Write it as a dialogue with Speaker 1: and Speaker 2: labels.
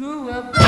Speaker 1: Who